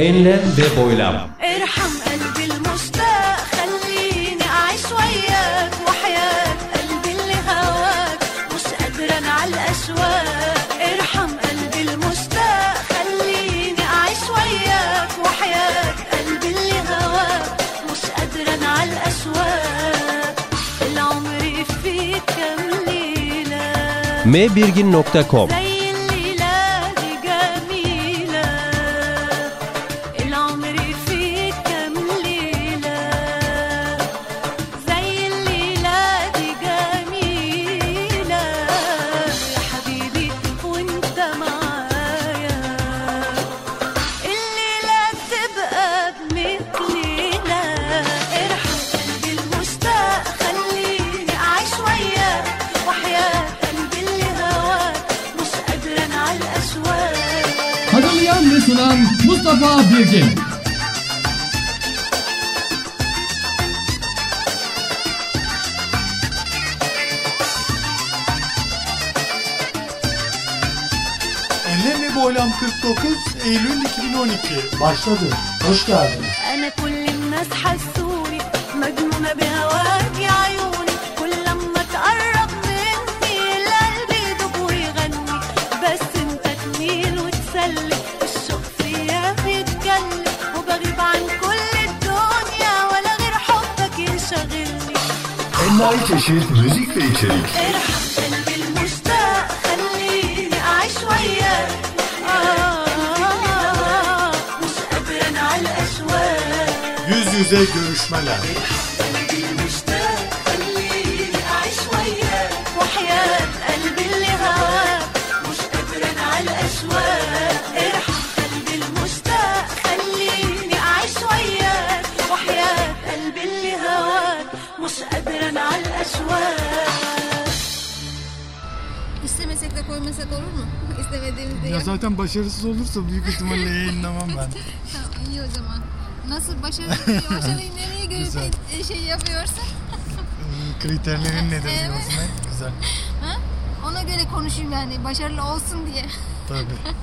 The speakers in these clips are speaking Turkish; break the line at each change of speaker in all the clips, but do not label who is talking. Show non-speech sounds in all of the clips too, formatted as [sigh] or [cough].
Ve boylam.
ارحم قلبي المشتاق خليني أعيش وياك وحياة قلبي اللي هواك مش قادرة أنا على الأشواق ارحم قلبي المشتاق خليني أعيش وياك وحياة قلبي اللي هواك مش قادرة أنا على الأشواق العمر فيك كم ليلة.
mbirgin.com
Mustafa Birgin.
Enlem ve Boylam 49 Eylül 2012 başladı. Hoş geldiniz.
أنا كل الناس حسوني مجنونة بهواك
Envai çeşit müzik ve içerik. Yüz yüze görüşmeler.
مش قادر
İstemesek de koymasak olur mu? [laughs] İstemediğimizde
Ya
yok.
zaten başarısız olursa büyük ihtimalle [laughs] yayınlamam ben.
Tamam iyi o zaman. Nasıl başarılı, başarıyı nereye göre
Güzel.
te- şey yapıyorsa
Kriterlerin [laughs] nedir
Evet.
diyorsun he? Güzel.
ha? ona göre konuşayım yani başarılı olsun diye.
Tabii.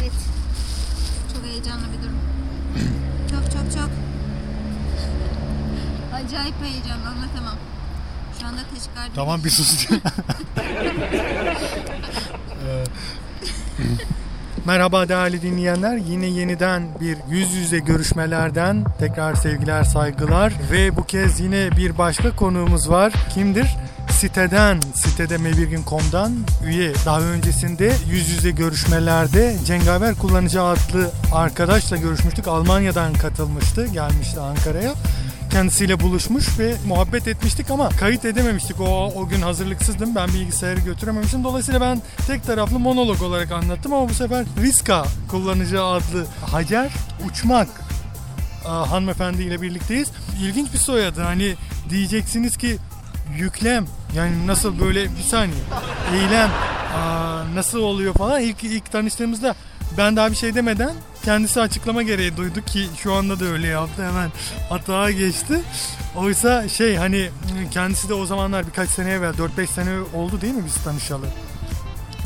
Evet. Çok heyecanlı bir durum. Çok çok çok. Acayip anlatamam. Şu anda teşkilat
Tamam bir sus. [laughs] [laughs] Ee, Merhaba değerli dinleyenler. Yine yeniden bir yüz yüze görüşmelerden tekrar sevgiler, saygılar ve bu kez yine bir başka konuğumuz var. Kimdir? Siteden, sitede mebirgin.com'dan üye. Daha öncesinde yüz yüze görüşmelerde Cengaver Kullanıcı adlı arkadaşla görüşmüştük. Almanya'dan katılmıştı, gelmişti Ankara'ya kendisiyle buluşmuş ve muhabbet etmiştik ama kayıt edememiştik. O, o gün hazırlıksızdım. Ben bilgisayarı götürememiştim. Dolayısıyla ben tek taraflı monolog olarak anlattım ama bu sefer Riska kullanıcı adlı Hacer Uçmak e, hanımefendiyle birlikteyiz. İlginç bir soyadı. Hani diyeceksiniz ki yüklem yani nasıl böyle bir saniye eylem aa, nasıl oluyor falan ilk ilk tanıştığımızda ben daha bir şey demeden kendisi açıklama gereği duydu ki şu anda da öyle yaptı hemen hata geçti. Oysa şey hani kendisi de o zamanlar birkaç sene evvel 4-5 sene oldu değil mi biz tanışalı?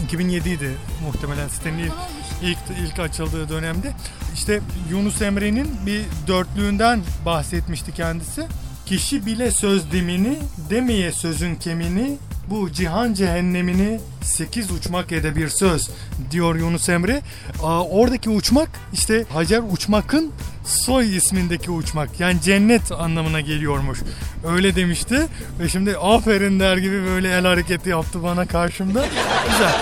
2007 idi muhtemelen sitenin ilk, ilk, ilk açıldığı dönemde. İşte Yunus Emre'nin bir dörtlüğünden bahsetmişti kendisi. Kişi bile söz dimini, demeye sözün kemini, bu cihan cehennemini sekiz uçmak ede bir söz diyor Yunus Emre. Aa, oradaki uçmak işte Hacer Uçmak'ın soy ismindeki uçmak yani cennet anlamına geliyormuş. Öyle demişti ve şimdi aferin der gibi böyle el hareketi yaptı bana karşımda. Güzel.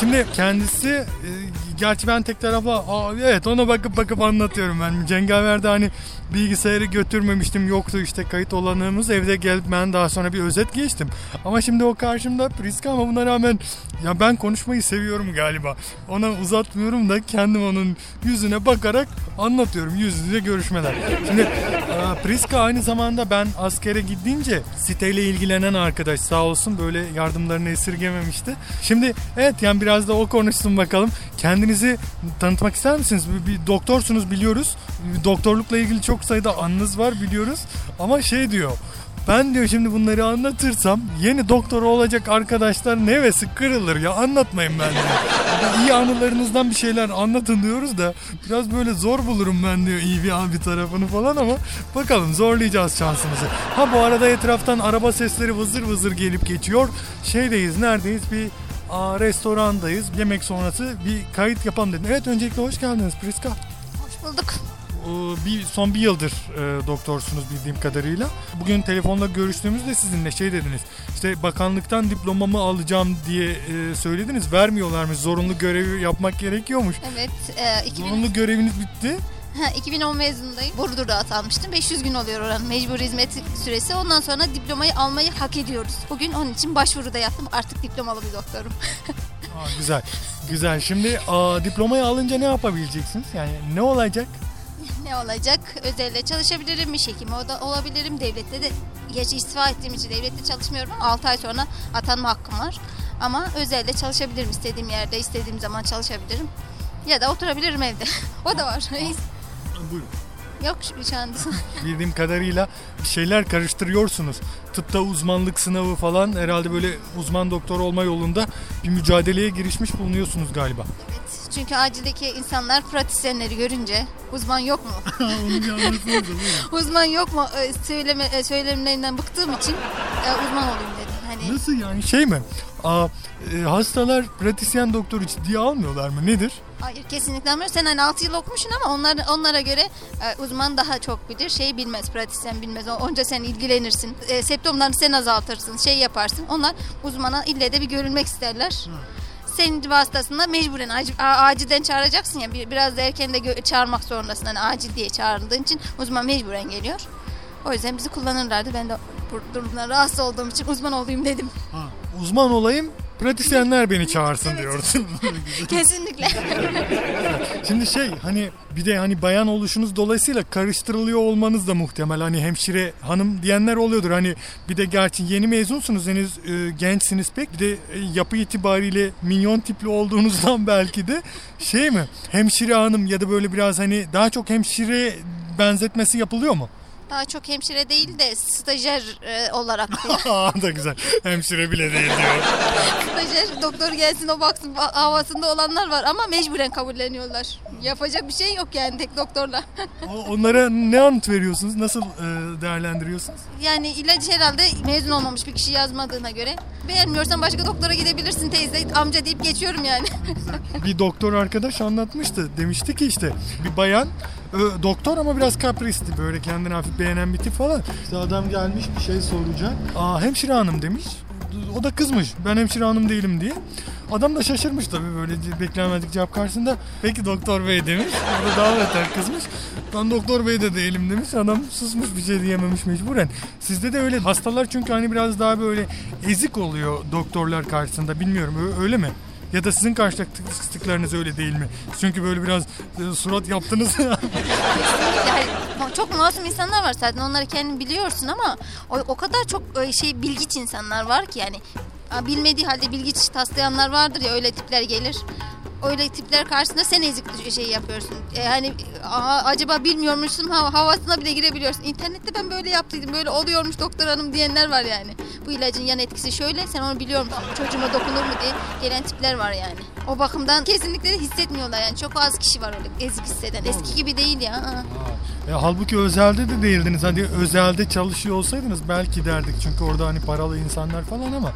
Şimdi kendisi e, gerçi ben tek tarafla aa, evet ona bakıp bakıp anlatıyorum ben. Cengaver'de hani bilgisayarı götürmemiştim yoktu işte kayıt olanığımız evde gelip ben daha sonra bir özet geçtim. Ama şimdi o karşımda Priska ama buna rağmen ya ben konuşmayı seviyorum galiba. Ona uzatmıyorum da kendim onun yüzüne bakarak anlatıyorum yüz yüze görüşmeler. Şimdi e, Priska aynı zamanda ben askere gidince siteyle ilgilenen arkadaş sağ olsun böyle yardımlarını esirgememişti. Şimdi evet yani biraz da o konuşsun bakalım. Kendinizi tanıtmak ister misiniz? Bir, bir doktorsunuz biliyoruz. Doktorlukla ilgili çok sayıda anınız var biliyoruz. Ama şey diyor Ben diyor şimdi bunları anlatırsam yeni doktor olacak arkadaşların hevesi kırılır ya anlatmayın ben diyor. İyi anılarınızdan bir şeyler anlatın diyoruz da biraz böyle zor bulurum ben diyor iyi bir abi tarafını falan ama bakalım zorlayacağız şansımızı. Ha bu arada etraftan araba sesleri vızır vızır gelip geçiyor. Şeydeyiz neredeyiz bir aa, restorandayız yemek sonrası bir kayıt yapalım dedim. Evet öncelikle hoş geldiniz Priska.
Hoş bulduk.
Ee, bir son bir yıldır e, doktorsunuz bildiğim kadarıyla. Bugün telefonla görüştüğümüzde sizinle şey dediniz. İşte bakanlıktan diplomamı alacağım diye e, söylediniz. Vermiyorlarmış. Zorunlu görevi yapmak gerekiyormuş.
Evet. E, 2000,
Zorunlu göreviniz bitti.
ha, 2010 mezunundayım. Burdur'da atanmıştım. 500 gün oluyor oranın mecbur hizmet süresi. Ondan sonra diplomayı almayı hak ediyoruz. Bugün onun için başvuruda yaptım. Artık diplomalı bir doktorum. [laughs]
Aa, güzel. Güzel. Şimdi aa, diplomayı alınca ne yapabileceksiniz? Yani ne olacak?
Ne olacak? Özelde çalışabilirim, iş hekimi o da olabilirim. Devlette de gerçi istifa ettiğim için devlette çalışmıyorum ama 6 ay sonra atanma hakkım var. Ama özelde çalışabilirim istediğim yerde, istediğim zaman çalışabilirim. Ya da oturabilirim evde. [laughs] o da var.
Buyurun.
Yok şu- şu anda. [laughs]
Bildiğim kadarıyla bir şeyler karıştırıyorsunuz. Tıpta uzmanlık sınavı falan herhalde böyle uzman doktor olma yolunda bir mücadeleye girişmiş bulunuyorsunuz galiba.
evet. Çünkü acildeki insanlar pratisyenleri görünce uzman yok mu? [laughs] [laughs] Uzman yok mu? Ee, Söyleme, e, söylemlerinden bıktığım için e, uzman olayım dedim. Hani
Nasıl yani şey mi? Aa, e, hastalar pratisyen doktoru ciddiye almıyorlar mı? Nedir?
Hayır kesinlikle almıyor. Sen hani 6 yıl okumuşsun ama onlar, onlara göre e, uzman daha çok bilir. Şey bilmez, pratisyen bilmez. Onca sen ilgilenirsin. E, septomlarını sen azaltırsın, şey yaparsın. Onlar uzmana ille de bir görülmek isterler. Senin vasıtasında mecburen ac- acilden çağıracaksın ya bir- biraz da erken de çağırmak zorundasın. Hani acil diye çağrıldığın için uzman mecburen geliyor. O yüzden bizi kullanırlardı. Ben de bu durumdan rahatsız olduğum için uzman olayım dedim.
Uzman olayım, pratisyenler beni çağırsın diyorsun. [laughs]
Kesinlikle. [laughs]
Şimdi şey hani bir de hani bayan oluşunuz dolayısıyla karıştırılıyor olmanız da muhtemel. Hani hemşire hanım diyenler oluyordur. Hani bir de gerçi yeni mezunsunuz henüz e, gençsiniz pek. Bir de e, yapı itibariyle minyon tipli olduğunuzdan [laughs] belki de şey mi? Hemşire hanım ya da böyle biraz hani daha çok hemşire benzetmesi yapılıyor mu?
Daha çok hemşire değil de stajyer e, olarak. [laughs]
Aa da güzel. Hemşire bile değil diyor. [laughs]
Stajyer doktor gelsin o baksın ha- havasında olanlar var ama mecburen kabulleniyorlar. Yapacak bir şey yok yani tek doktorla. [laughs]
Onlara ne anıt veriyorsunuz? Nasıl e, değerlendiriyorsunuz?
yani ilaç herhalde mezun olmamış bir kişi yazmadığına göre. Beğenmiyorsan başka doktora gidebilirsin teyze amca deyip geçiyorum yani. [laughs]
bir doktor arkadaş anlatmıştı. Demişti ki işte bir bayan e, doktor ama biraz kapristi böyle kendini hafif beğenen bir tip falan. İşte adam gelmiş bir şey soracak. Aa hemşire hanım demiş. O da kızmış. Ben hemşire hanım değilim diye. Adam da şaşırmış tabii böyle beklenmedik cevap karşısında. Peki doktor bey demiş. O da daha beter kızmış. Ben doktor bey de değilim demiş. Adam susmuş bir şey diyememiş mecburen. Sizde de öyle. Hastalar çünkü hani biraz daha böyle ezik oluyor doktorlar karşısında. Bilmiyorum öyle mi? Ya da sizin karşılaştıklarınız öyle değil mi? Çünkü böyle biraz e, surat yaptınız. [laughs]
yani çok masum insanlar var zaten onları kendin biliyorsun ama o, o kadar çok e, şey bilgiç insanlar var ki yani bilmediği halde bilgiç taslayanlar vardır ya öyle tipler gelir. Öyle tipler karşısında sen ezik şey yapıyorsun. E, hani a- acaba bilmiyormuşsun ha, havasına bile girebiliyorsun. İnternette ben böyle yaptıydım böyle oluyormuş doktor hanım diyenler var yani. Bu ilacın yan etkisi şöyle sen onu biliyor musun? Çocuğuma dokunur mu diye gelen tipler var yani. O bakımdan kesinlikle de hissetmiyorlar yani. Çok az kişi var öyle ezik hisseden. Eski gibi değil ya. Aa.
E, halbuki özelde de değildiniz. Hadi özelde çalışıyor olsaydınız belki derdik. Çünkü orada hani paralı insanlar falan ama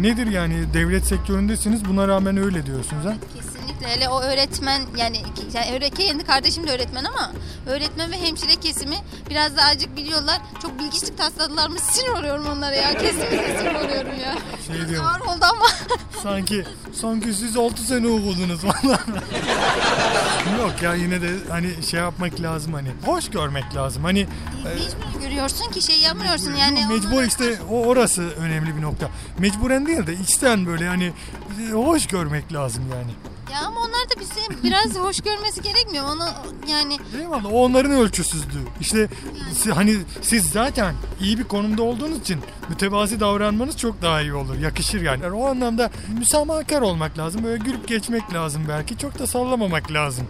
nedir yani? Devlet sektöründesiniz. Buna rağmen öyle diyorsunuz ha?
Kesinlikle hele o öğretmen yani, yani kendi kardeşim de öğretmen ama öğretmen ve hemşire kesimi biraz da azıcık biliyorlar. Çok bilgiçlik tasladılar mı sinir oluyorum onlara ya. Kesinlikle sinir oluyorum ya.
Şey diyorum.
Ağır oldu ama.
Sanki sanki siz 6 sene okudunuz falan. [laughs] Yok ya yine de hani şey yapmak lazım hani. Hoş görmek lazım. Hani
Mecbur görüyorsun ki şey yapmıyorsun yani.
mecbur işte o orası önemli bir nokta. Mecburen değil de içten böyle hani e, hoş görmek lazım yani.
Ya ama onlar da bizi biraz hoş görmesi gerekmiyor. Onu yani
Eyvallah o onların ölçüsüzlüğü. İşte si- hani siz zaten iyi bir konumda olduğunuz için mütevazi davranmanız çok daha iyi olur. Yakışır yani. Yani o anlamda müsamahakar olmak lazım. Böyle gülüp geçmek lazım belki. Çok da sallamamak lazım.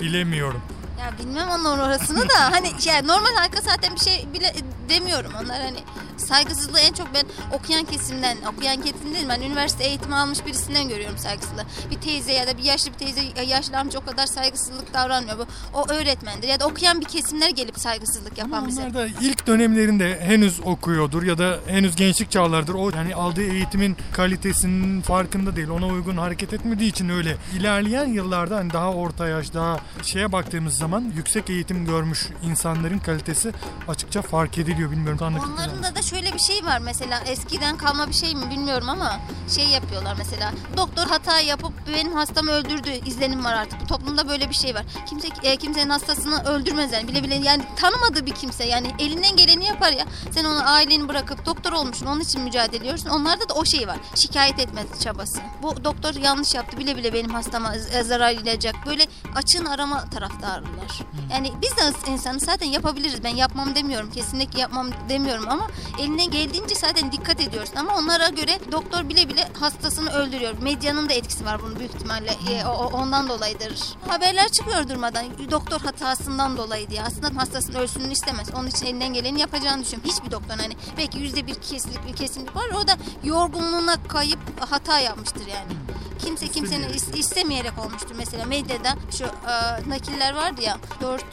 Bilemiyorum.
Ya bilmem onun orasını da hani yani normal halka zaten bir şey bile demiyorum onlar hani saygısızlığı en çok ben okuyan kesimden okuyan kesim değil ben üniversite eğitimi almış birisinden görüyorum saygısızlığı. Bir teyze ya da bir yaşlı bir teyze yaşlı amca o kadar saygısızlık davranmıyor bu. O öğretmendir ya da okuyan bir kesimler gelip saygısızlık yapan bize.
Onlar da ilk dönemlerinde henüz okuyordur ya da henüz gençlik çağlardır. O yani aldığı eğitimin kalitesinin farkında değil. Ona uygun hareket etmediği için öyle. İlerleyen yıllarda hani daha orta yaş, daha şeye baktığımız zaman yüksek eğitim görmüş insanların kalitesi açıkça fark ediliyor. Bilmiyorum.
Onların da, da şöyle bir şey var mesela eskiden kalma bir şey mi bilmiyorum ama şey yapıyorlar mesela. Doktor hata yapıp benim hastamı öldürdü izlenim var artık. Toplumda böyle bir şey var. Kimse e, kimsenin hastasını öldürmez yani. Bile bile yani tanımadığı bir kimse. Yani elinden geleni yapar ya. Sen onu aileni bırakıp doktor olmuşsun onun için mücadele ediyorsun. Onlarda da o şey var. Şikayet etme çabası. Bu doktor yanlış yaptı. Bile bile benim hastama z- zarar ilecek böyle açığın arama taraftarılar. Yani biz de insanı zaten yapabiliriz. Ben yapmam demiyorum. Kesinlikle yapmam demiyorum ama elinden geldiğince zaten dikkat ediyoruz. Ama onlara göre doktor bile bile hastasını öldürüyor. Medyanın da etkisi var bunun büyük ihtimalle. E, o- ondan dolayıdır. Haberler çıkıyor durmadan. Doktor hatasından dolayı diye. Aslında hastasının ölsünü istemez. Onun için elinden geleni yapacağını düşünüyorum. Hiçbir doktor hani belki yüzde bir kesinlik bir kesinlik var. O da yorgunluğuna kayıp hata yapmıştır yani. Kimse kimsenin is- istemeyerek olmuştur. Mesela medyada şu e, nakiller vardı ya. Dört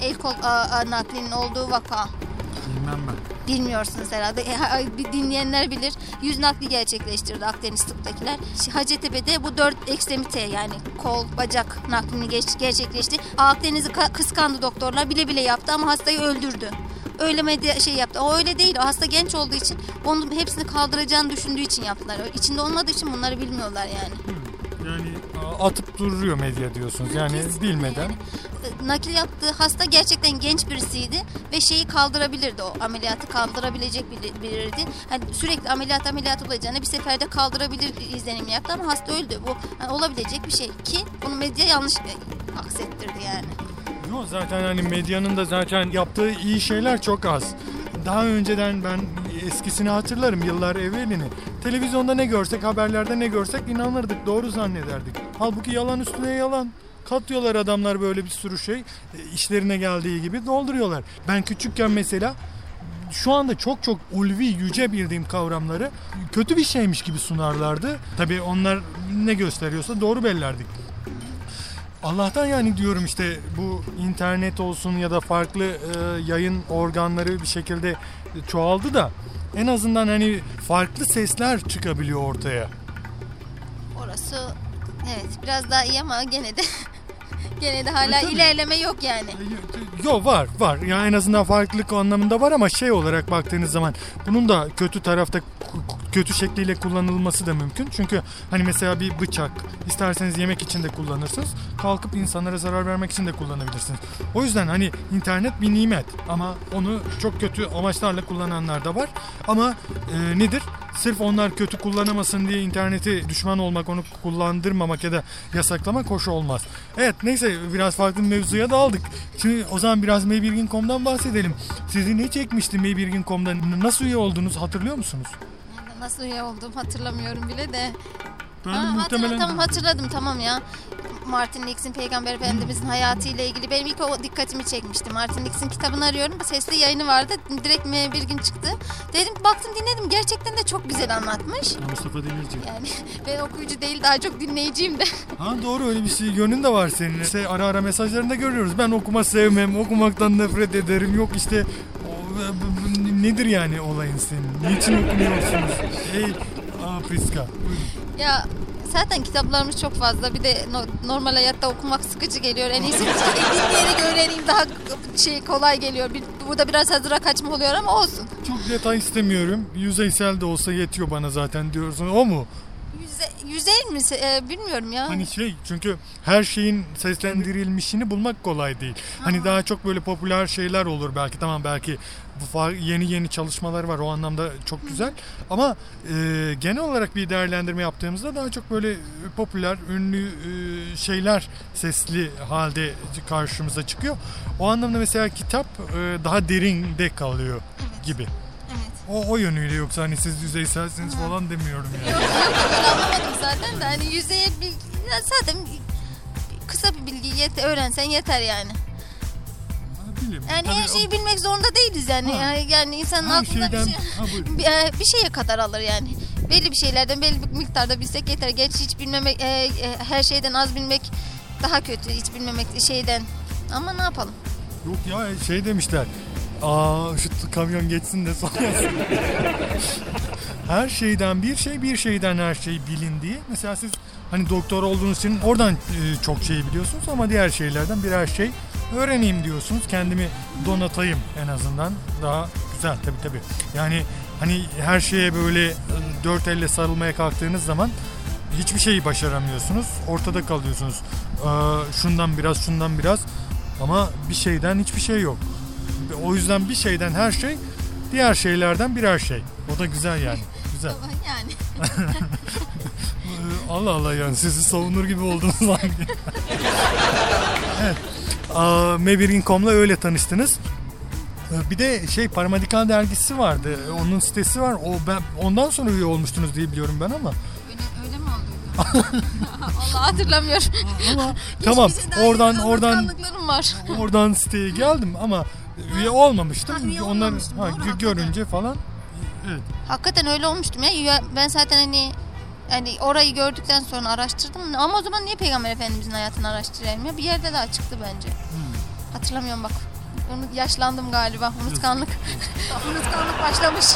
el kol a, a, naklinin olduğu vaka.
Bilmem ben.
Bilmiyorsunuz herhalde. E, dinleyenler bilir. Yüz nakli gerçekleştirdi Akdeniz tıptakiler. Hacettepe'de bu dört ekstremite yani kol, bacak naklini geç- gerçekleşti. Akdeniz'i ka- kıskandı doktorlar. Bile bile yaptı ama hastayı öldürdü. Öyle medya şey yaptı. O öyle değil. O hasta genç olduğu için onun hepsini kaldıracağını düşündüğü için yaptılar. İçinde olmadığı için bunları bilmiyorlar yani.
Yani a, atıp duruyor medya diyorsunuz. Yani
Kesinlikle
bilmeden.
yani. E, Nakil yaptığı hasta gerçekten genç birisiydi ve şeyi kaldırabilirdi o ameliyatı kaldırabilecek bir- biriydi. Hani sürekli ameliyat ameliyat olacağına bir seferde kaldırabilir izlenimi yaptı ama hasta öldü. Bu hani olabilecek bir şey ki bunu medya yanlış e, aksettirdi yani.
Yok zaten hani medyanın da zaten yaptığı iyi şeyler çok az. Daha önceden ben eskisini hatırlarım yıllar evvelini. Televizyonda ne görsek, haberlerde ne görsek inanırdık, doğru zannederdik. Halbuki yalan üstüne yalan. Katıyorlar adamlar böyle bir sürü şey. E, işlerine geldiği gibi dolduruyorlar. Ben küçükken mesela şu anda çok çok ulvi yüce bildiğim kavramları kötü bir şeymiş gibi sunarlardı. Tabii onlar ne gösteriyorsa doğru bellerdik. Allah'tan yani diyorum işte bu internet olsun ya da farklı e, yayın organları bir şekilde çoğaldı da en azından hani farklı sesler çıkabiliyor ortaya.
Orası evet biraz daha iyi ama gene de [laughs] gene de hala
E, tabii.
ilerleme yok yani.
Yo var var. Yani en azından farklılık anlamında var ama şey olarak baktığınız zaman bunun da kötü tarafta kötü şekliyle kullanılması da mümkün. Çünkü hani mesela bir bıçak isterseniz yemek için de kullanırsınız. Kalkıp insanlara zarar vermek için de kullanabilirsiniz. O yüzden hani internet bir nimet ama onu çok kötü amaçlarla kullananlar da var. Ama e, nedir? Sırf onlar kötü kullanamasın diye interneti düşman olmak, onu kullandırmamak ya da yasaklamak hoş olmaz. Evet neyse biraz farklı bir mevzuya daldık. Şimdi o zaman biraz Maybirgin.com'dan bahsedelim. Sizi ne çekmişti Maybirgin.com'da? N- Nasıl üye oldunuz hatırlıyor musunuz?
Nasıl üye oldum hatırlamıyorum bile de. Hatırladım,
muhtemelen...
tamam hatırladım tamam ya. Martin Lix'in Peygamber Efendimizin hayatıyla ilgili benim ilk o dikkatimi çekmişti. Martin Lix'in kitabını arıyorum. Sesli yayını vardı. Direkt bir gün çıktı. Dedim baktım dinledim. Gerçekten de çok güzel anlatmış.
Mustafa Demirci.
Yani [laughs] ben okuyucu değil daha çok dinleyiciyim de.
Ha doğru öyle bir şey yönün de var senin. İşte ara ara mesajlarında görüyoruz. Ben okuma sevmem, okumaktan nefret ederim. Yok işte nedir yani olayın senin? Niçin okumuyorsunuz? Ey Aa, Priska. buyurun.
ya zaten kitaplarımız çok fazla. Bir de no- normal hayatta okumak sıkıcı geliyor. En iyisi dinleyerek öğreneyim daha şey kolay geliyor. Bir, bu da biraz hazıra kaçma oluyor ama olsun.
Çok detay istemiyorum. Yüzeysel de olsa yetiyor bana zaten diyorsun. O mu?
Yüze, yüzey mi? E, bilmiyorum ya.
Hani şey çünkü her şeyin seslendirilmişini bulmak kolay değil. Hani daha çok böyle popüler şeyler olur belki. Tamam belki yeni yeni çalışmalar var o anlamda çok güzel. Ama e, genel olarak bir değerlendirme yaptığımızda daha çok böyle e, popüler, ünlü e, şeyler sesli halde karşımıza çıkıyor. O anlamda mesela kitap e, daha derinde kalıyor gibi. O, o yönüyle yoksa hani siz yüzeyselsiniz falan demiyorum yani.
Yok yok ben anlamadım zaten de hani yüzeye ya zaten kısa bir bilgi yet öğrensen yeter yani.
Bilim.
Yani
Tabii
her şeyi bilmek zorunda değiliz yani.
Ha.
Yani, yani insanın
Her
aklında
şeyden-
bir, şey,
Ha,
bir, e, bir şeye kadar alır yani. Belli bir şeylerden belli bir miktarda bilsek yeter. Gerçi hiç bilmemek, e, e, her şeyden az bilmek daha kötü. Hiç bilmemek şeyden. Ama ne yapalım?
Yok ya şey demişler. Aa şu kamyon geçsin de sonra. [laughs] her şeyden bir şey, bir şeyden her şey bilindiği. Mesela siz hani doktor olduğunuz için oradan e, çok şey biliyorsunuz ama diğer şeylerden birer şey öğreneyim diyorsunuz. Kendimi donatayım en azından. Daha güzel tabii tabii. Yani hani her şeye böyle e, dört elle sarılmaya kalktığınız zaman hiçbir şeyi başaramıyorsunuz. Ortada kalıyorsunuz. Ee, şundan biraz, şundan biraz ama bir şeyden hiçbir şey yok. O yüzden bir şeyden her şey, diğer şeylerden birer şey. O da güzel yani. Güzel.
Yani. [laughs]
Allah Allah yani sizi savunur gibi oldunuz sanki. [laughs] evet. Aa, Mebirgin.com'la öyle tanıştınız. Ee, Bir de şey Paramedikal dergisi vardı. Onun sitesi var. O ben ondan sonra üye olmuştunuz diye biliyorum ben ama.
Öyle, öyle mi oldu? [laughs] Allah hatırlamıyorum.
Ama tamam oradan oradan
var.
oradan siteye geldim ama üye olmamıştım.
Ha, üye
Onlar ha, görünce falan evet.
Hakikaten öyle olmuştum. Ya Ben zaten hani yani orayı gördükten sonra araştırdım. Ama o zaman niye Peygamber Efendimizin hayatını araştırayım ya? Bir yerde daha çıktı bence. Hatırlamıyorum bak. Onu yaşlandım galiba. Unutkanlık. [laughs] Unutkanlık başlamış.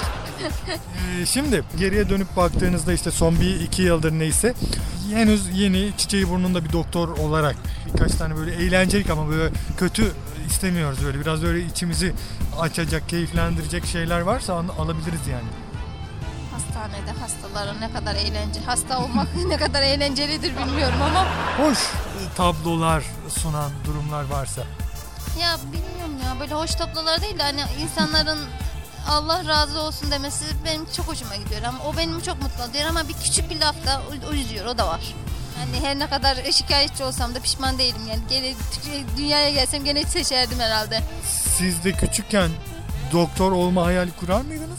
Ee, şimdi geriye dönüp baktığınızda işte son bir iki yıldır neyse henüz yeni çiçeği burnunda bir doktor olarak birkaç tane böyle eğlencelik ama böyle kötü istemiyoruz böyle biraz böyle içimizi açacak, keyiflendirecek şeyler varsa al- alabiliriz yani.
Hastanede hastalara ne kadar eğlence. Hasta olmak [laughs] ne kadar eğlencelidir bilmiyorum ama
Hoş tablolar sunan durumlar varsa.
ya bilmiyorum ya böyle hoş tablolar değil de hani insanların Allah razı olsun demesi benim çok hoşuma gidiyor ama o benim çok mutlu ediyor ama bir küçük bir lafta o, o üzüyor o da var. Yani her ne kadar şikayetçi olsam da pişman değilim yani gene dünyaya gelsem gene seçerdim herhalde.
Siz de küçükken doktor olma hayali kurar mıydınız?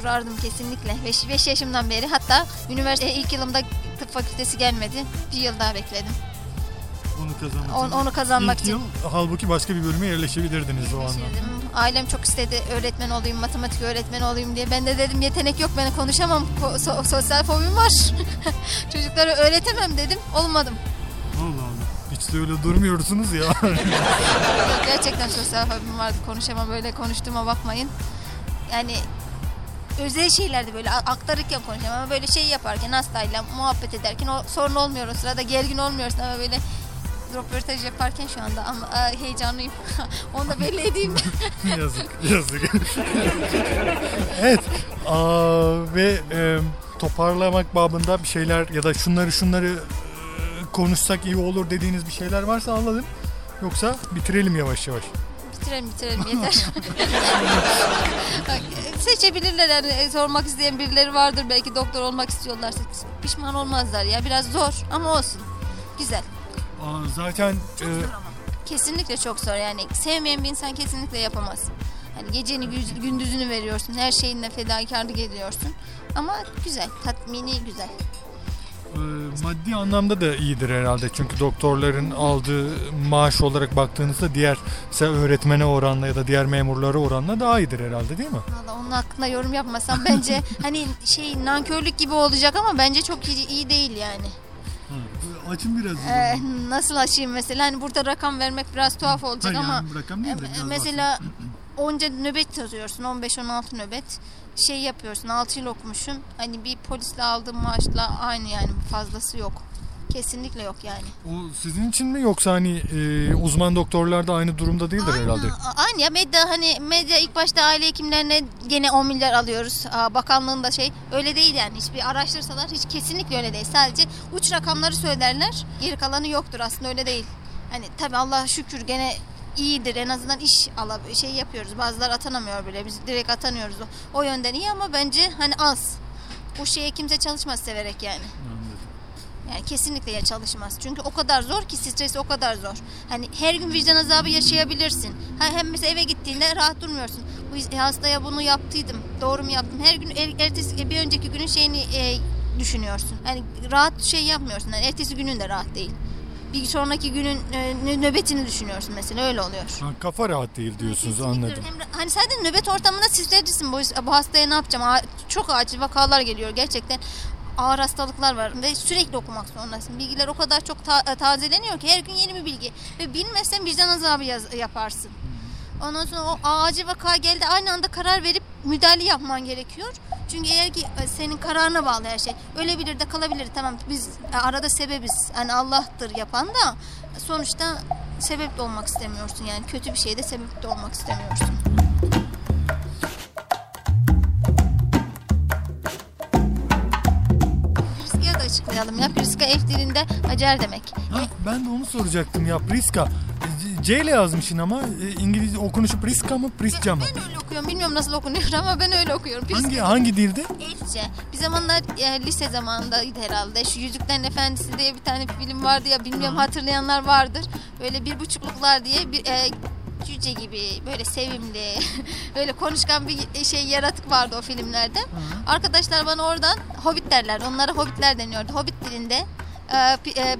Kurardım kesinlikle. 5 yaşımdan beri hatta üniversite ilk yılımda tıp fakültesi gelmedi. Bir yıl daha bekledim.
Onu kazanmak
On- onu kazanmak
İlk
için.
yıl, halbuki başka bir bölüme yerleşebilirdiniz o anda.
Ailem çok istedi öğretmen olayım, matematik öğretmeni olayım diye. Ben de dedim yetenek yok ben konuşamam. Ko- so- sosyal fobim var. [laughs] Çocuklara öğretemem dedim. Olmadım.
Allah Allah. Hiç de öyle durmuyorsunuz ya. [laughs]
Gerçekten sosyal fobim vardı. Konuşamam böyle konuştuğuma bakmayın. Yani özel şeylerde böyle aktarırken konuşamam ama böyle şey yaparken hastayla muhabbet ederken o sorun olmuyor o sırada gergin olmuyorsun ama böyle röportaj yaparken şu anda ama aa, heyecanlıyım. [laughs] Onu da belli edeyim. [laughs]
yazık, yazık. [laughs] evet. Aa, ve e, toparlamak babında bir şeyler ya da şunları şunları e, konuşsak iyi olur dediğiniz bir şeyler varsa alalım. Yoksa bitirelim yavaş yavaş.
Bitirelim bitirelim yeter. [laughs] Seçebilirler yani e, sormak isteyen birileri vardır belki doktor olmak istiyorlarsa pişman olmazlar ya biraz zor ama olsun. Güzel.
Aa, zaten e,
Kesinlikle çok zor yani sevmeyen bir insan kesinlikle yapamaz. Hani geceni gündüzünü veriyorsun, her şeyinle fedakarlık ediyorsun. Ama güzel, tatmini güzel.
Maddi anlamda da iyidir herhalde. Çünkü doktorların aldığı maaş olarak baktığınızda diğer mesela öğretmene oranla ya da diğer memurlara oranla daha iyidir herhalde değil mi?
Valla onun hakkında yorum yapmasam bence [laughs] hani şey nankörlük gibi olacak ama bence çok iyi, iyi değil yani.
Açın biraz.
Ee, nasıl açayım mesela hani burada rakam vermek biraz tuhaf olacak ama
rakam değil de
e, mesela onca nöbet tutuyorsun 15-16 nöbet şey yapıyorsun 6 yıl okumuşsun hani bir polisle aldığın maaşla aynı yani fazlası yok. Kesinlikle yok yani.
O sizin için mi yoksa hani e, uzman doktorlar da aynı durumda değildir herhalde?
A- Aynı ya medya hani medya ilk başta aile hekimlerine gene 10 milyar alıyoruz. Aa, bakanlığın da şey öyle değil yani. Hiçbir araştırsalar hiç kesinlikle öyle değil. Sadece uç rakamları söylerler. Geri kalanı yoktur aslında öyle değil. Hani tabi Allah şükür gene iyidir en azından iş ala şey yapıyoruz. Bazıları atanamıyor bile. Biz direkt atanıyoruz. O, o yönden iyi ama bence hani az. Bu şeye kimse çalışmaz severek yani. Yani kesinlikle ya çalışmaz. Çünkü o kadar zor ki stresi o kadar zor. Hani her gün vicdan azabı yaşayabilirsin. Ha, hem mesela eve gittiğinde rahat durmuyorsun. Bu hastaya bunu yaptıydım. Doğru mu yaptım? Her gün er- ertesi bir önceki günün şeyini e, düşünüyorsun. Yani rahat şey yapmıyorsun. Yani ertesi günün de rahat değil. Bir sonraki günün e, nö- nöbetini düşünüyorsun mesela öyle oluyor.
Ha, kafa rahat değil diyorsunuz anladım.
Hem de- Hani zaten nöbet ortamında stresisin. Bu, bu hastaya ne yapacağım? Çok acil vakalar geliyor gerçekten. Ağır hastalıklar var ve sürekli okumak zorundasın. Bilgiler o kadar çok ta- e, tazeleniyor ki her gün yeni bir bilgi. Ve bilmezsen vicdan azabı yaz- yaparsın. Ondan sonra o acil vaka geldi aynı anda karar verip müdahale yapman gerekiyor. Çünkü eğer ki e, senin kararına bağlı her şey. Ölebilir de kalabilir tamam biz e, arada sebebiz. Yani Allah'tır yapan da sonuçta sebep de olmak istemiyorsun yani kötü bir şeyde sebep de olmak istemiyorsun. Priska'ya da açıklayalım ya. Priska F dilinde Hacer demek.
Ha, ben de onu soracaktım ya Priska. C- ile yazmışsın ama e, İngilizce okunuşu Priska mı Prisca mı?
Ben öyle okuyorum. Bilmiyorum nasıl okunuyor ama ben öyle okuyorum. Priska.
Hangi hangi dilde?
Elfçe. Bir zamanlar e, lise zamanındaydı herhalde. Şu Yüzüklerin Efendisi diye bir tane film vardı ya bilmiyorum hatırlayanlar vardır. Böyle bir buçukluklar diye bir e, cüce gibi böyle sevimli [laughs] böyle konuşkan bir şey yaratık vardı o filmlerde. Arkadaşlar bana oradan hobbit derler. Onlara hobbitler deniyordu. Hobbit dilinde e, e,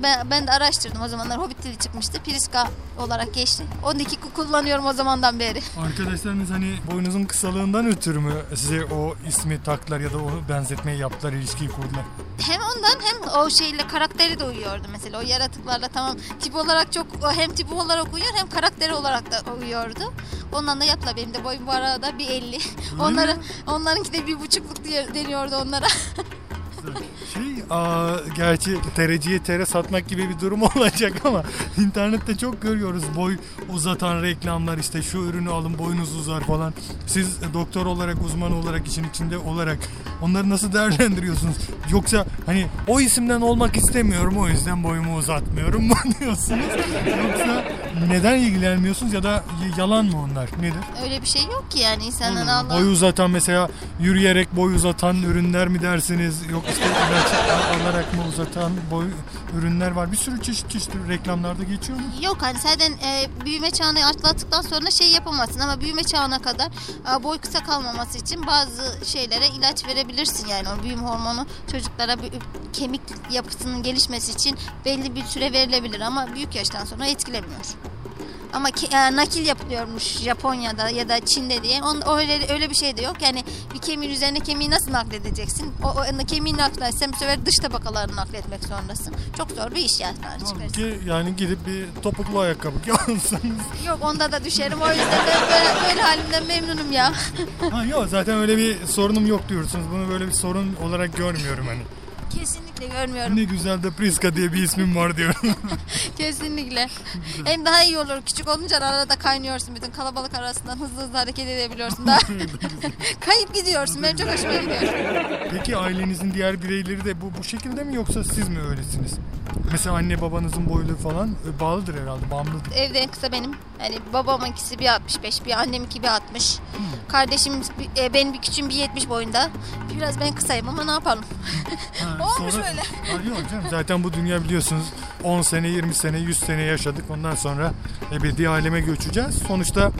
ben, ben de araştırdım o zamanlar hobbit dili çıkmıştı. Priska olarak geçti. 12 kullanıyorum o zamandan beri.
Arkadaşlarınız hani boyunuzun kısalığından ötürü mü size o ismi taktılar ya da o benzetmeyi yaptılar, ilişkiyi kurdular?
Hem ondan hem o şeyle karakteri de uyuyordu mesela. O yaratıklarla tamam tip olarak çok hem tip olarak uyuyor hem karakteri olarak da uyuyordu. Ondan da yaptılar. Benim de boyum bu arada bir 50. Onlara, onlarınki de bir buçukluk diye deniyordu onlara.
Şey, aa, gerçi tereciye tere satmak gibi bir durum [laughs] olacak ama internette çok görüyoruz boy uzatan reklamlar işte şu ürünü alın boyunuz uzar falan. Siz doktor olarak uzman olarak işin içinde olarak onları nasıl değerlendiriyorsunuz? Yoksa hani o isimden olmak istemiyorum o yüzden boyumu uzatmıyorum mu [laughs] diyorsunuz? Yoksa neden ilgilenmiyorsunuz ya da yalan mı onlar? Nedir?
Öyle bir şey yok ki yani insanın
Hmm,
Allah.
Boy uzatan mesela yürüyerek boy uzatan ürünler mi dersiniz? Yok işte ilaç alarak mı uzatan boy ürünler var. Bir sürü çeşit çeşit reklamlarda geçiyor mu?
Yok hani zaten e, büyüme çağını atlattıktan sonra şey yapamazsın ama büyüme çağına kadar e, boy kısa kalmaması için bazı şeylere ilaç verebilirsin yani o büyüme hormonu çocuklara bir, kemik yapısının gelişmesi için belli bir süre verilebilir ama büyük yaştan sonra etkilemiyor. Ama ki, e, nakil yapılıyormuş Japonya'da ya da Çin'de diye. On, öyle öyle bir şey de yok. Yani bir kemiğin üzerine kemiği nasıl nakledeceksin? O, o kemiği nakletsen bu sefer dış tabakalarını nakletmek zorundasın. Çok zor bir iş yani.
Ki yani gidip bir topuklu ayakkabı alsanız. [laughs]
Yok onda da düşerim. O yüzden ben böyle, böyle halimden memnunum ya.
ha yok zaten öyle bir sorunum yok diyorsunuz. Bunu böyle bir sorun olarak görmüyorum hani.
Kesinlikle görmüyorum.
Ne güzel de Priska diye bir ismim var diyorum. [laughs]
Kesinlikle. Hem daha iyi olur. Küçük olunca arada kaynıyorsun. Bütün kalabalık arasından hızlı hızlı hareket edebiliyorsun. Daha [laughs] [laughs] kayıp gidiyorsun. Benim çok hoşuma gidiyor.
Peki ailenizin diğer bireyleri de bu bu şekilde mi yoksa siz mi öylesiniz? Mesela anne babanızın boyları falan e, bağlıdır herhalde, bağımlıdır.
Evde en kısa benim. Yani babamınkisi bir 65, bir anneminki bir 60. Kardeşim, bir- e, benim bir küçüğüm bir 70 boyunda. Biraz ben kısayım ama ne yapalım.
Ha,
Olmuş öyle.
Yok canım zaten bu dünya biliyorsunuz 10 sene 20 sene 100 sene yaşadık ondan sonra ebedi aleme göçeceğiz. Sonuçta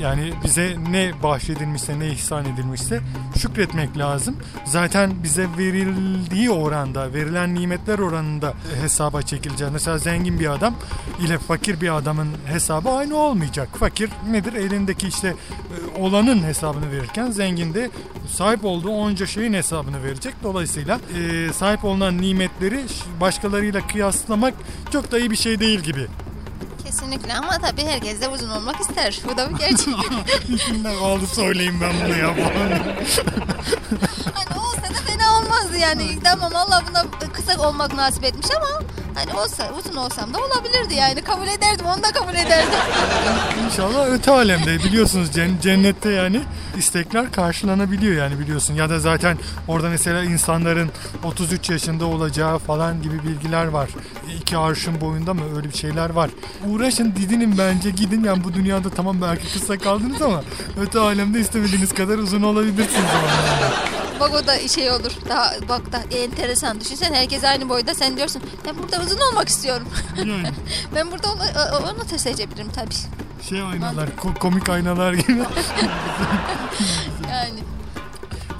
yani bize ne bahşedilmişse ne ihsan edilmişse şükretmek lazım. Zaten bize verildiği oranda verilen nimetler oranında hesaba çekileceğiz. Mesela zengin bir adam ile fakir bir adamın hesabı aynı olmayacak. Fakir nedir? Elindeki işte e, olanın hesabını verirken zengin de sahip olduğu onca şeyin hesabını verecek. Dolayısıyla e, sahip olunan nimetleri başkalarıyla kıyaslamak çok da iyi bir şey değil gibi.
Kesinlikle ama tabii herkes de uzun olmak ister. Bu da bir gerçek. [laughs]
İçimden kaldı söyleyeyim ben bunu ya falan. [laughs]
hani olsa da fena olmazdı yani. Tamam Allah buna kısa olmak nasip etmiş ama hani olsa uzun olsam da olabilirdi yani. Kabul ederdim onu da kabul ederdim. [laughs]
İnşallah öte alemde biliyorsunuz cen- cennette yani istekler karşılanabiliyor yani biliyorsun. Ya da zaten orada mesela insanların 33 yaşında olacağı falan gibi bilgiler var. İki arşın boyunda mı öyle bir şeyler var. Uğraşın didinin bence gidin yani bu dünyada tamam belki kısa kaldınız ama öte alemde istemediğiniz kadar uzun olabilirsiniz.
Bak o da şey olur. Daha bak da enteresan. Düşünsen herkes aynı boyda. Sen diyorsun ben burada uzun olmak istiyorum.
Yani [laughs]
ben burada onu, onu seçebilirim tabii.
şey aynalar, ko- komik aynalar gibi. [laughs]
Yani.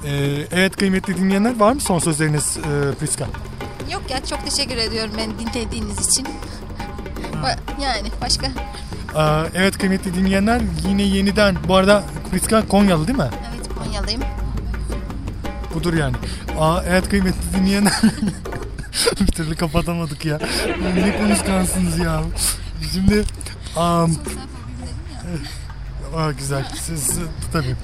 Ee, evet kıymetli dinleyenler var mı son sözleriniz e, Priska?
Yok ya çok teşekkür ediyorum beni dinlediğiniz için. Yani başka.
Aa, evet kıymetli dinleyenler yine yeniden bu arada Priska Konyalı değil mi?
Evet Konyalıyım.
Budur yani. Aa, evet kıymetli dinleyenler [laughs] [laughs] bir türlü kapatamadık ya. Ne konuşkansınız ya. Şimdi am, Aa, güzel. Siz tabii.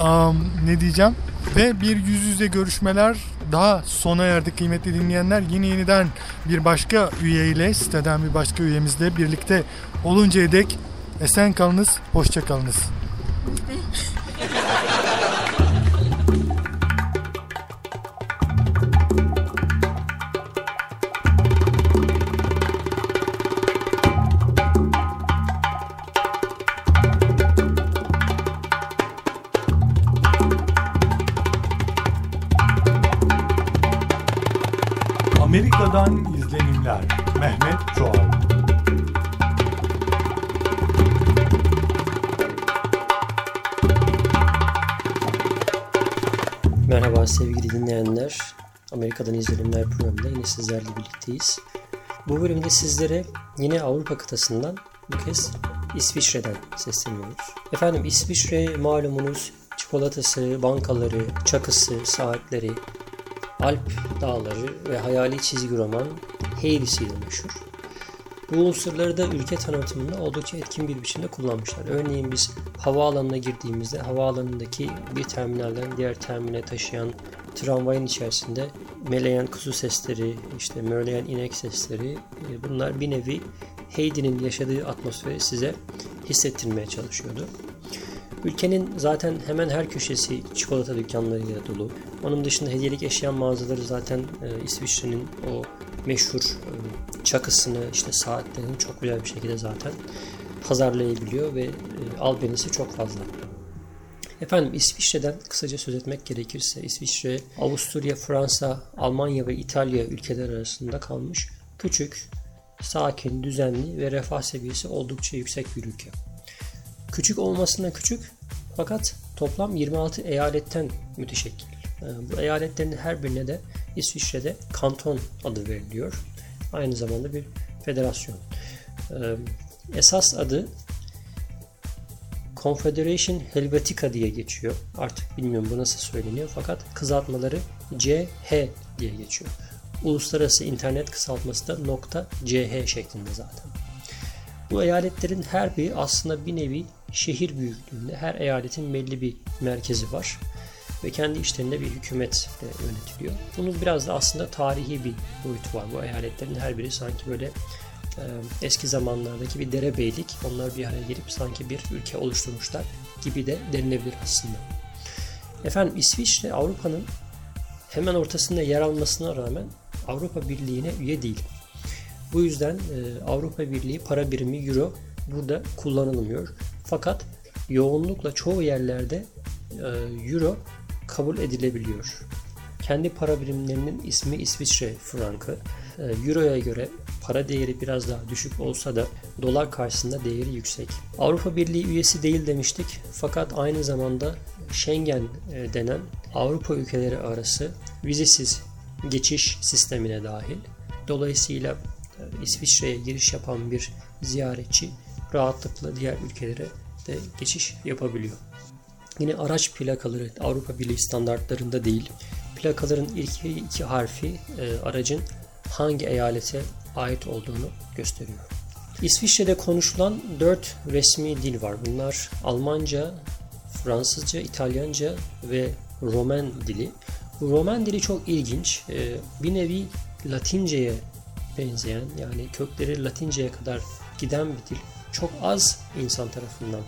Am, ne diyeceğim? Ve bir yüz yüze görüşmeler daha sona erdi kıymetli dinleyenler. Yine yeniden bir başka üyeyle, siteden bir başka üyemizle birlikte oluncaya dek esen kalınız, hoşça kalınız. Amerika'dan izlenimler. Mehmet Çoğal.
Merhaba sevgili dinleyenler. Amerika'dan izlenimler programında yine sizlerle birlikteyiz. Bu bölümde sizlere yine Avrupa kıtasından bu kez İsviçre'den sesleniyoruz. Efendim İsviçre malumunuz çikolatası, bankaları, çakısı, saatleri, Alp dağları ve hayali çizgi roman Heidi'siyle meşhur. Bu unsurları da ülke tanıtımında oldukça etkin bir biçimde kullanmışlar. Örneğin biz havaalanına girdiğimizde havaalanındaki bir terminalden diğer termine taşıyan tramvayın içerisinde meleyen kuzu sesleri, işte mörleyen inek sesleri e, bunlar bir nevi Heidi'nin yaşadığı atmosferi size hissettirmeye çalışıyordu. Ülkenin zaten hemen her köşesi çikolata dükkanlarıyla dolu. Onun dışında hediyelik eşya mağazaları zaten e, İsviçre'nin o meşhur e, çakısını, işte saatlerini çok güzel bir şekilde zaten pazarlayabiliyor ve e, albenisi çok fazla. Efendim İsviçre'den kısaca söz etmek gerekirse İsviçre, Avusturya, Fransa, Almanya ve İtalya ülkeler arasında kalmış küçük, sakin, düzenli ve refah seviyesi oldukça yüksek bir ülke. Küçük olmasına küçük fakat toplam 26 eyaletten müteşekkil. Bu eyaletlerin her birine de İsviçre'de kanton adı veriliyor. Aynı zamanda bir federasyon. Esas adı Confederation Helvetica diye geçiyor. Artık bilmiyorum bu nasıl söyleniyor fakat kısaltmaları CH diye geçiyor. Uluslararası internet kısaltması da nokta .ch şeklinde zaten. Bu eyaletlerin her biri aslında bir nevi şehir büyüklüğünde. Her eyaletin belli bir merkezi var ve kendi içlerinde bir hükümet yönetiliyor. Bunun biraz da aslında tarihi bir boyutu var. Bu eyaletlerin her biri sanki böyle e, eski zamanlardaki bir derebeylik. Onlar bir araya gelip sanki bir ülke oluşturmuşlar gibi de denilebilir aslında. Efendim İsviçre Avrupa'nın hemen ortasında yer almasına rağmen Avrupa Birliği'ne üye değil. Bu yüzden e, Avrupa Birliği para birimi Euro burada kullanılmıyor. Fakat yoğunlukla çoğu yerlerde e, Euro kabul edilebiliyor. Kendi para birimlerinin ismi İsviçre frankı. E, Euro'ya göre para değeri biraz daha düşük olsa da dolar karşısında değeri yüksek. Avrupa Birliği üyesi değil demiştik fakat aynı zamanda Schengen e, denen Avrupa ülkeleri arası vizesiz geçiş sistemine dahil. Dolayısıyla İsviçre'ye giriş yapan bir ziyaretçi rahatlıkla diğer ülkelere de geçiş yapabiliyor. Yine araç plakaları Avrupa Birliği standartlarında değil. Plakaların ilk iki harfi e, aracın hangi eyalete ait olduğunu gösteriyor. İsviçre'de konuşulan dört resmi dil var. Bunlar Almanca, Fransızca, İtalyanca ve Romen dili. Bu Romen dili çok ilginç. E, bir nevi Latince'ye benzeyen yani kökleri Latince'ye kadar giden bir dil. Çok az insan tarafından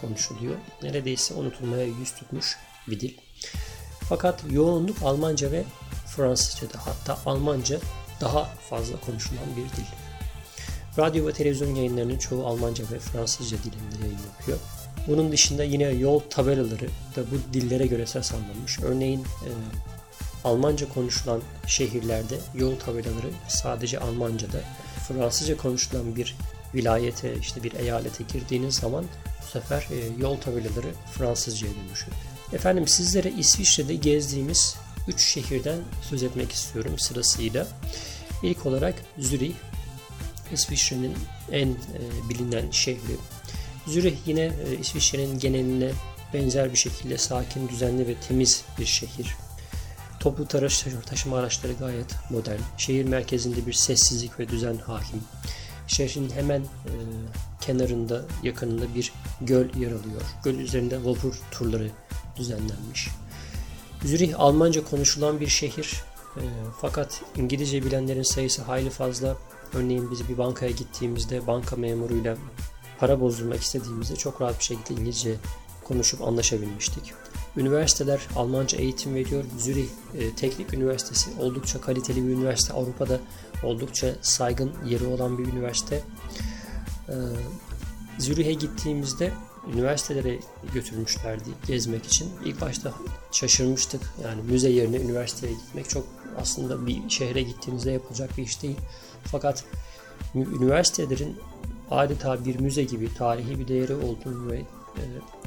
konuşuluyor. Neredeyse unutulmaya yüz tutmuş bir dil. Fakat yoğunluk Almanca ve Fransızca'da hatta Almanca daha fazla konuşulan bir dil. Radyo ve televizyon yayınlarının çoğu Almanca ve Fransızca dilinde yayın yapıyor. Bunun dışında yine yol tabelaları da bu dillere göre seslenmiş. Örneğin e, Almanca konuşulan şehirlerde yol tabelaları sadece Almanca'da. Fransızca konuşulan bir vilayete, işte bir eyalete girdiğiniz zaman bu sefer e, yol tabelaları Fransızca'ya dönüşüyor. Efendim sizlere İsviçre'de gezdiğimiz 3 şehirden söz etmek istiyorum sırasıyla. İlk olarak Zürih, İsviçre'nin en e, bilinen şehri. Zürih yine e, İsviçre'nin geneline benzer bir şekilde sakin, düzenli ve temiz bir şehir. Toplu taşı, taşıma araçları gayet modern. Şehir merkezinde bir sessizlik ve düzen hakim. Şehrin hemen e, kenarında, yakınında bir göl yer alıyor. Göl üzerinde vapur turları düzenlenmiş. Zürih Almanca konuşulan bir şehir. E, fakat İngilizce bilenlerin sayısı hayli fazla. Örneğin biz bir bankaya gittiğimizde banka memuruyla para bozdurmak istediğimizde çok rahat bir şekilde İngilizce konuşup anlaşabilmiştik. Üniversiteler Almanca eğitim veriyor. Zürih e, Teknik Üniversitesi oldukça kaliteli bir üniversite. Avrupa'da oldukça saygın yeri olan bir üniversite. E, Zürih'e gittiğimizde üniversitelere götürmüşlerdi gezmek için. İlk başta şaşırmıştık. Yani müze yerine üniversiteye gitmek çok aslında bir şehre gittiğinizde yapılacak bir iş değil. Fakat üniversitelerin adeta bir müze gibi tarihi bir değeri olduğunu ve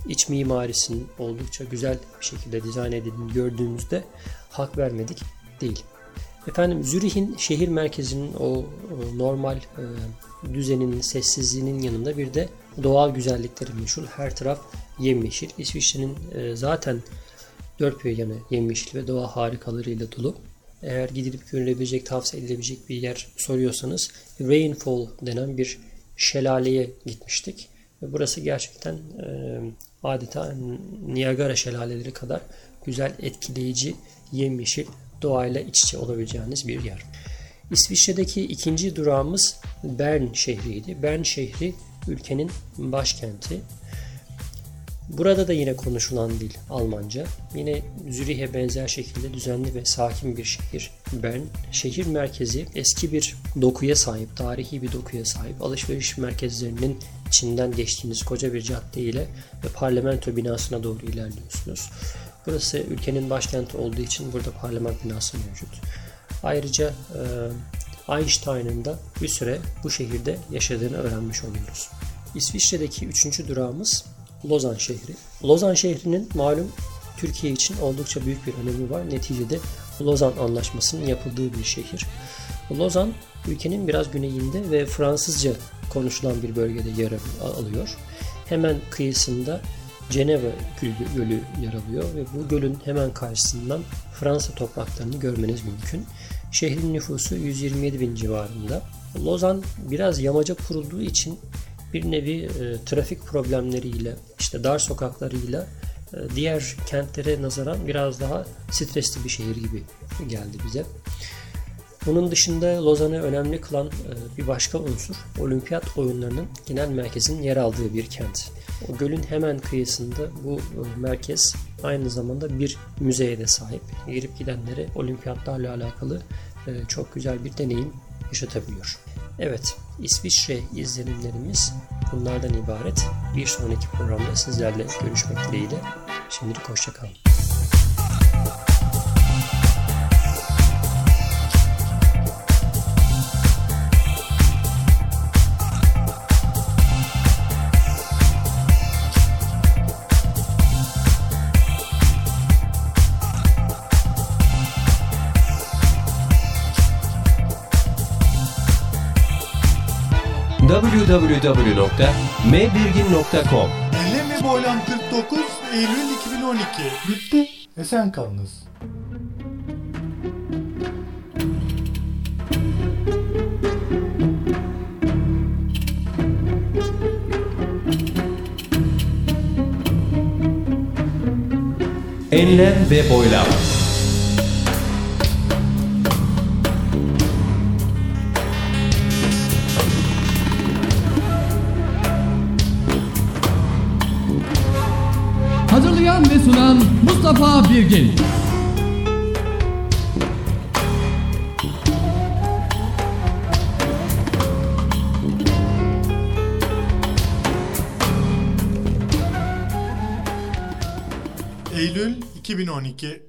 iç mimarisinin oldukça güzel bir şekilde dizayn edildiğini gördüğümüzde hak vermedik değil. Efendim Zürih'in şehir merkezinin o normal e, düzeninin, sessizliğinin yanında bir de doğal güzellikleri meşhur. Her taraf yemyeşil. İsviçre'nin e, zaten dört bir yanı yemyeşil ve doğa harikalarıyla dolu. Eğer gidilip görülebilecek, tavsiye edilebilecek bir yer soruyorsanız Rainfall denen bir şelaleye gitmiştik. Ve burası gerçekten e, adeta Niagara şelaleleri kadar güzel, etkileyici, yemyeşil doğayla iç içe olabileceğiniz bir yer. İsviçre'deki ikinci durağımız Bern şehriydi. Bern şehri ülkenin başkenti. Burada da yine konuşulan dil Almanca. Yine Zürih'e benzer şekilde düzenli ve sakin bir şehir. Bern, şehir merkezi eski bir dokuya sahip, tarihi bir dokuya sahip. Alışveriş merkezlerinin içinden geçtiğiniz koca bir cadde ile ve parlamento binasına doğru ilerliyorsunuz. Burası ülkenin başkenti olduğu için burada parlament binası mevcut. Ayrıca e, Einstein'ın da bir süre bu şehirde yaşadığını öğrenmiş oluyoruz. İsviçre'deki üçüncü durağımız Lozan şehri. Lozan şehrinin malum Türkiye için oldukça büyük bir önemi var. Neticede Lozan Anlaşması'nın yapıldığı bir şehir. Lozan ülkenin biraz güneyinde ve Fransızca konuşulan bir bölgede yer alıyor. Hemen kıyısında Ceneva Gölü yer alıyor ve bu gölün hemen karşısından Fransa topraklarını görmeniz mümkün. Şehrin nüfusu 127 bin civarında. Lozan biraz yamaca kurulduğu için bir nevi e, trafik problemleriyle, işte dar sokaklarıyla e, diğer kentlere nazaran biraz daha stresli bir şehir gibi geldi bize. Bunun dışında Lozan'ı önemli kılan e, bir başka unsur olimpiyat oyunlarının genel merkezinin yer aldığı bir kent. O gölün hemen kıyısında bu e, merkez aynı zamanda bir müzeye de sahip. Girip gidenlere olimpiyatlarla alakalı e, çok güzel bir deneyim yaşatabiliyor. Evet, İsviçre izlenimlerimiz bunlardan ibaret. Bir sonraki programda sizlerle görüşmek dileğiyle. Şimdilik hoşçakalın.
www.mbirgin.com
Enlem ve Boylam 49 Eylül 2012 Bitti. Esen kalınız.
Enlem ve boylam.
Ve sunan Mustafa Birgin.
Eylül 2012